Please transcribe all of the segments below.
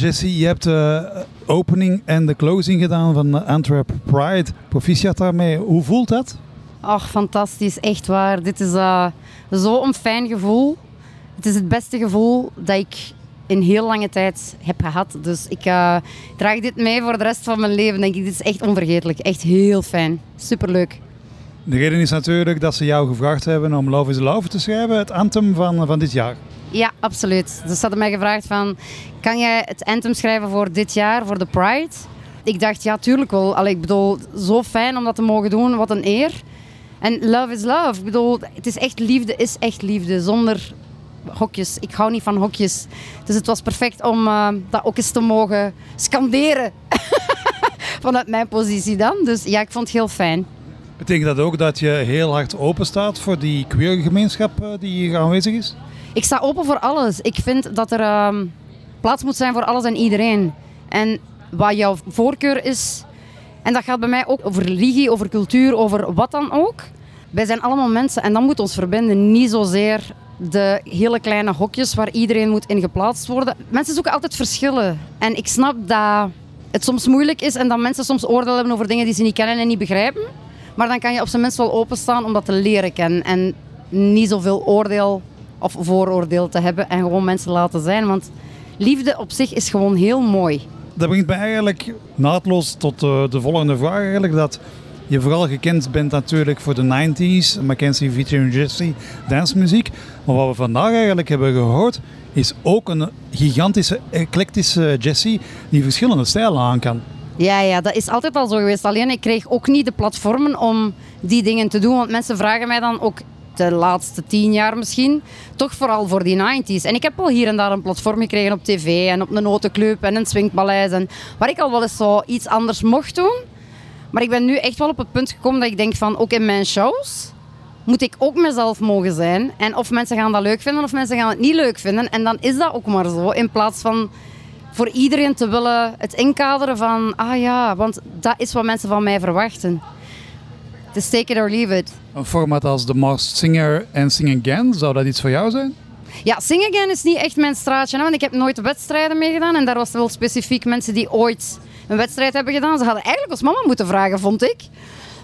Jesse, je hebt de opening en de closing gedaan van Antwerp Pride. Proficiat daarmee. Hoe voelt dat? Ach, fantastisch. Echt waar. Dit is uh, zo'n fijn gevoel. Het is het beste gevoel dat ik in heel lange tijd heb gehad. Dus ik uh, draag dit mee voor de rest van mijn leven. Denk ik. Dit is echt onvergetelijk. Echt heel fijn. Superleuk. De reden is natuurlijk dat ze jou gevraagd hebben om Love is Love te schrijven. Het anthem van, van dit jaar. Ja, absoluut. Dus ze hadden mij gevraagd van, kan jij het anthem schrijven voor dit jaar, voor de Pride? Ik dacht, ja, tuurlijk wel. Allee, ik bedoel, zo fijn om dat te mogen doen. Wat een eer. En love is love. Ik bedoel, het is echt liefde, is echt liefde. Zonder hokjes. Ik hou niet van hokjes. Dus het was perfect om uh, dat ook eens te mogen scanderen. Vanuit mijn positie dan. Dus ja, ik vond het heel fijn. Betekent dat ook dat je heel hard open staat voor die queer gemeenschap eh, die hier aanwezig is? Ik sta open voor alles. Ik vind dat er uh, plaats moet zijn voor alles en iedereen. En wat jouw voorkeur is, en dat gaat bij mij ook over religie, over cultuur, over wat dan ook. Wij zijn allemaal mensen en dat moet ons verbinden. Niet zozeer de hele kleine hokjes waar iedereen moet in geplaatst worden. Mensen zoeken altijd verschillen. En ik snap dat het soms moeilijk is en dat mensen soms oordeel hebben over dingen die ze niet kennen en niet begrijpen. Maar dan kan je op zijn minst wel openstaan om dat te leren kennen. En niet zoveel oordeel of vooroordeel te hebben en gewoon mensen laten zijn. Want liefde op zich is gewoon heel mooi. Dat brengt mij eigenlijk naadloos tot de, de volgende vraag eigenlijk. Dat je vooral gekend bent natuurlijk voor de 90s, Mackenzie featuring Jesse, dancemuziek. Maar wat we vandaag eigenlijk hebben gehoord, is ook een gigantische, eclectische Jessie die verschillende stijlen aan kan. Ja, ja, dat is altijd al zo geweest. Alleen ik kreeg ook niet de platformen om die dingen te doen. Want mensen vragen mij dan ook de laatste tien jaar misschien, toch vooral voor die 90s. En ik heb wel hier en daar een platform gekregen op tv en op een notenclub en een swingpaleis. En waar ik al wel eens zo iets anders mocht doen. Maar ik ben nu echt wel op het punt gekomen dat ik denk van, ook in mijn shows moet ik ook mezelf mogen zijn. En of mensen gaan dat leuk vinden of mensen gaan het niet leuk vinden. En dan is dat ook maar zo. In plaats van voor iedereen te willen het inkaderen van, ah ja, want dat is wat mensen van mij verwachten. Dus take it or leave it. Een format als The Masked Singer en Sing Again, zou dat iets voor jou zijn? Ja, Sing Again is niet echt mijn straatje. Want ik heb nooit wedstrijden meegedaan. En daar was wel specifiek mensen die ooit een wedstrijd hebben gedaan. Ze hadden eigenlijk als mama moeten vragen, vond ik.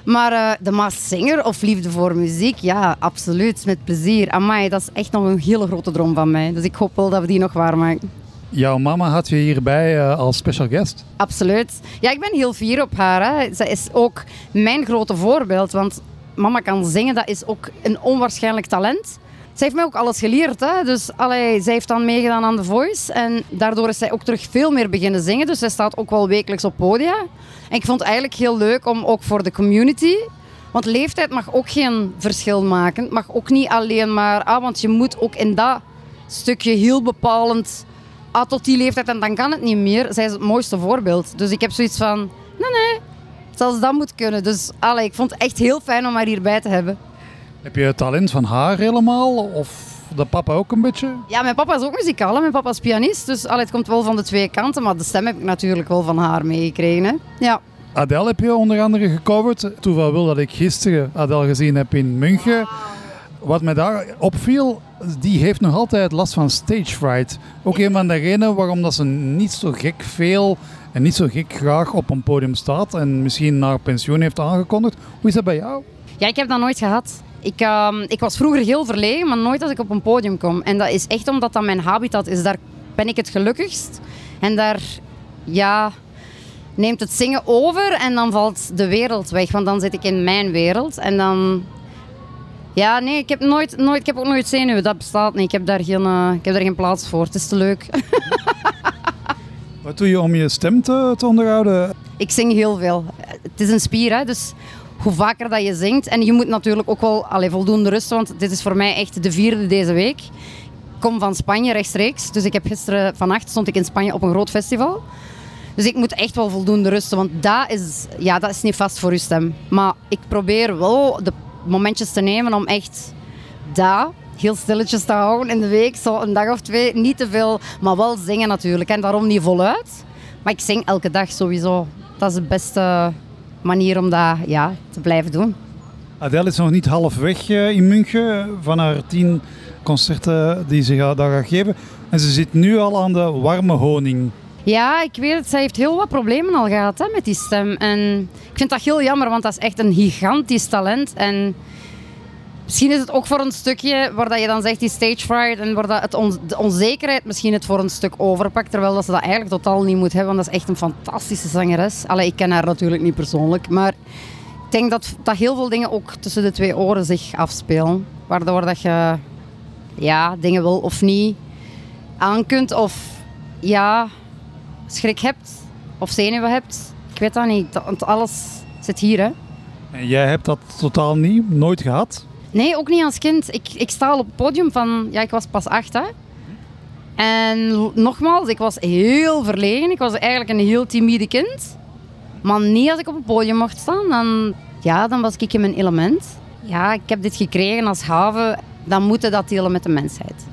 Maar uh, de Maas Singer of Liefde voor Muziek, ja, absoluut, met plezier. Amai, dat is echt nog een hele grote droom van mij. Dus ik hoop wel dat we die nog waarmaken. Jouw mama had je hierbij uh, als special guest? Absoluut. Ja, ik ben heel fier op haar. Hè. Zij is ook mijn grote voorbeeld. Want mama kan zingen, dat is ook een onwaarschijnlijk talent. Zij heeft mij ook alles geleerd. Hè. Dus allee, zij heeft dan meegedaan aan The Voice. En daardoor is zij ook terug veel meer beginnen zingen. Dus zij staat ook wel wekelijks op podia. En ik vond het eigenlijk heel leuk om ook voor de community... Want leeftijd mag ook geen verschil maken. Het mag ook niet alleen maar... Ah, want je moet ook in dat stukje heel bepalend ah, tot die leeftijd en dan kan het niet meer. Zij is het mooiste voorbeeld. Dus ik heb zoiets van, nee, nee, zelfs dat moet kunnen. Dus allee, ik vond het echt heel fijn om haar hierbij te hebben. Heb je het talent van haar helemaal? Of de papa ook een beetje? Ja, mijn papa is ook muzikaal. Mijn papa is pianist. Dus allee, het komt wel van de twee kanten. Maar de stem heb ik natuurlijk wel van haar meegekregen. Hè? Ja. Adele heb je onder andere gecoverd. Toeval wil dat ik gisteren Adele gezien heb in München. Wat mij daar opviel, die heeft nog altijd last van stage fright. Ook een van de redenen waarom dat ze niet zo gek veel en niet zo gek graag op een podium staat en misschien naar pensioen heeft aangekondigd. Hoe is dat bij jou? Ja, ik heb dat nooit gehad. Ik, uh, ik was vroeger heel verlegen, maar nooit als ik op een podium kom. En dat is echt omdat dat mijn habitat is. Daar ben ik het gelukkigst. En daar, ja, neemt het zingen over en dan valt de wereld weg. Want dan zit ik in mijn wereld en dan ja, nee, ik heb, nooit, nooit, ik heb ook nooit zenuwen. Dat bestaat niet. Ik heb daar geen, uh, ik heb daar geen plaats voor. Het is te leuk. Wat doe je om je stem te, te onderhouden? Ik zing heel veel. Het is een spier, hè, dus hoe vaker dat je zingt. En je moet natuurlijk ook wel allee, voldoende rusten, want dit is voor mij echt de vierde deze week. Ik kom van Spanje rechtstreeks. Dus ik heb gisteren vannacht stond ik in Spanje op een groot festival. Dus ik moet echt wel voldoende rusten, want dat is, ja, dat is niet vast voor je stem. Maar ik probeer wel de momentjes te nemen om echt daar heel stilletjes te houden in de week. Zo een dag of twee, niet te veel, maar wel zingen natuurlijk. En daarom niet voluit. Maar ik zing elke dag sowieso. Dat is de beste manier om dat ja, te blijven doen. Adele is nog niet halfweg eh, in München van haar tien concerten die ze daar gaat geven. En ze zit nu al aan de warme honing. Ja, ik weet het. Zij heeft heel wat problemen al gehad hè, met die stem. En ik vind dat heel jammer, want dat is echt een gigantisch talent. En misschien is het ook voor een stukje waar dat je dan zegt die stage fright en waar dat het de onzekerheid misschien het voor een stuk overpakt. Terwijl dat ze dat eigenlijk totaal niet moet hebben, want dat is echt een fantastische zangeres. Allee, ik ken haar natuurlijk niet persoonlijk, maar ik denk dat, dat heel veel dingen ook tussen de twee oren zich afspelen. Waardoor dat je ja, dingen wil of niet aan kunt of ja, schrik hebt of zenuwen hebt. Ik weet dat niet, want alles zit hier hè. En jij hebt dat totaal niet, nooit gehad? Nee, ook niet als kind. Ik, ik sta al op het podium van... Ja, ik was pas acht, hè. En nogmaals, ik was heel verlegen. Ik was eigenlijk een heel timide kind. Maar niet als ik op het podium mocht staan, dan, ja, dan was ik in mijn element. Ja, ik heb dit gekregen als haven. Dan moeten dat delen met de mensheid.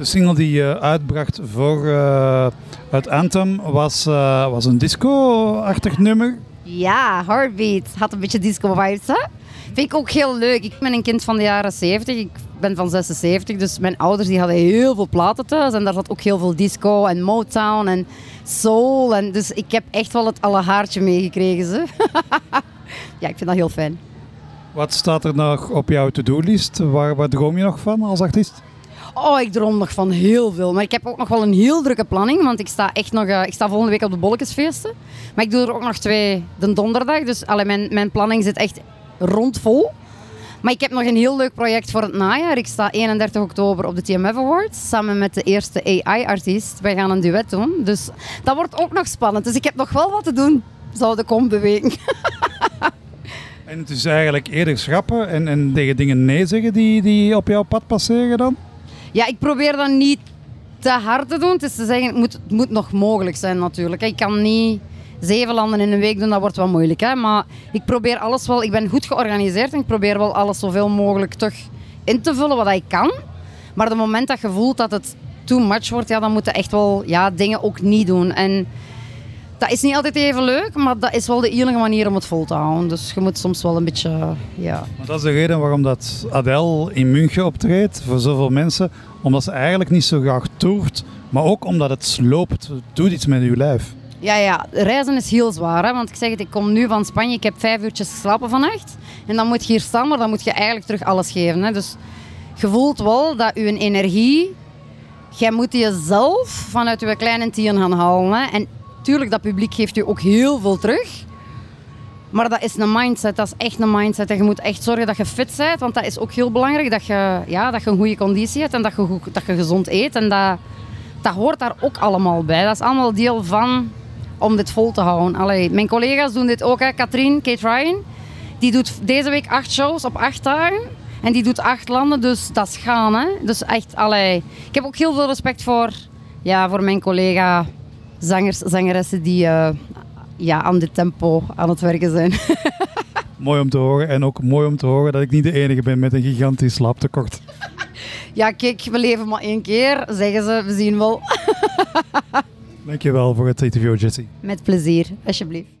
De single die je uitbracht voor uh, het Anthem was, uh, was een disco-achtig nummer. Ja, Heartbeat. Had een beetje disco-vibes, hè? Vind ik ook heel leuk. Ik ben een kind van de jaren 70. Ik ben van 76, dus mijn ouders die hadden heel veel platen thuis. En daar zat ook heel veel disco en Motown en soul. En dus ik heb echt wel het alle haartje meegekregen. Ze. ja, ik vind dat heel fijn. Wat staat er nog op jouw to-do-list? Waar, waar droom je nog van als artiest? Oh, ik droom nog van heel veel. Maar ik heb ook nog wel een heel drukke planning. Want ik sta echt nog... Uh, ik sta volgende week op de Bolletjesfeesten. Maar ik doe er ook nog twee de donderdag. Dus alle, mijn, mijn planning zit echt rondvol. Maar ik heb nog een heel leuk project voor het najaar. Ik sta 31 oktober op de TMF Awards samen met de eerste AI-artiest. Wij gaan een duet doen. Dus dat wordt ook nog spannend. Dus ik heb nog wel wat te doen, zou de kom bewegen. en het is eigenlijk eerder schrappen en, en tegen dingen nee zeggen die, die op jouw pad passeren dan? Ja, ik probeer dan niet te hard te doen. Het is te zeggen, het moet, het moet nog mogelijk zijn natuurlijk. Ik kan niet zeven landen in een week doen, dat wordt wel moeilijk. Hè? Maar ik probeer alles wel, ik ben goed georganiseerd en ik probeer wel alles zoveel mogelijk toch in te vullen wat ik kan. Maar op het moment dat je voelt dat het too much wordt, ja, dan moet je echt wel ja, dingen ook niet doen. En dat is niet altijd even leuk, maar dat is wel de enige manier om het vol te houden. Dus je moet soms wel een beetje, ja. Maar dat is de reden waarom dat Adele in München optreedt voor zoveel mensen. Omdat ze eigenlijk niet zo graag toert, maar ook omdat het sloopt. Het doet iets met je lijf. Ja, ja, reizen is heel zwaar. Hè? Want ik zeg het, ik kom nu van Spanje, ik heb vijf uurtjes geslapen vannacht. En dan moet je hier staan, maar dan moet je eigenlijk terug alles geven. Hè? Dus je voelt wel dat je energie, jij moet jezelf vanuit je kleine tien gaan halen. Hè? En tuurlijk, dat publiek geeft je ook heel veel terug. Maar dat is een mindset, dat is echt een mindset. En je moet echt zorgen dat je fit bent, want dat is ook heel belangrijk. Dat je, ja, dat je een goede conditie hebt en dat je, dat je gezond eet. En dat, dat hoort daar ook allemaal bij. Dat is allemaal deel van om dit vol te houden. Allee, mijn collega's doen dit ook. Katrien, Kate Ryan, die doet deze week acht shows op acht dagen. En die doet acht landen, dus dat is gaan. Hè. Dus echt, allee. Ik heb ook heel veel respect voor, ja, voor mijn collega zangers, zangeressen die uh, ja, aan dit tempo aan het werken zijn. mooi om te horen. En ook mooi om te horen dat ik niet de enige ben met een gigantisch slaaptekort. ja, kijk, we leven maar één keer, zeggen ze. We zien wel. Dankjewel voor het interview, Jessie. Met plezier, alsjeblieft.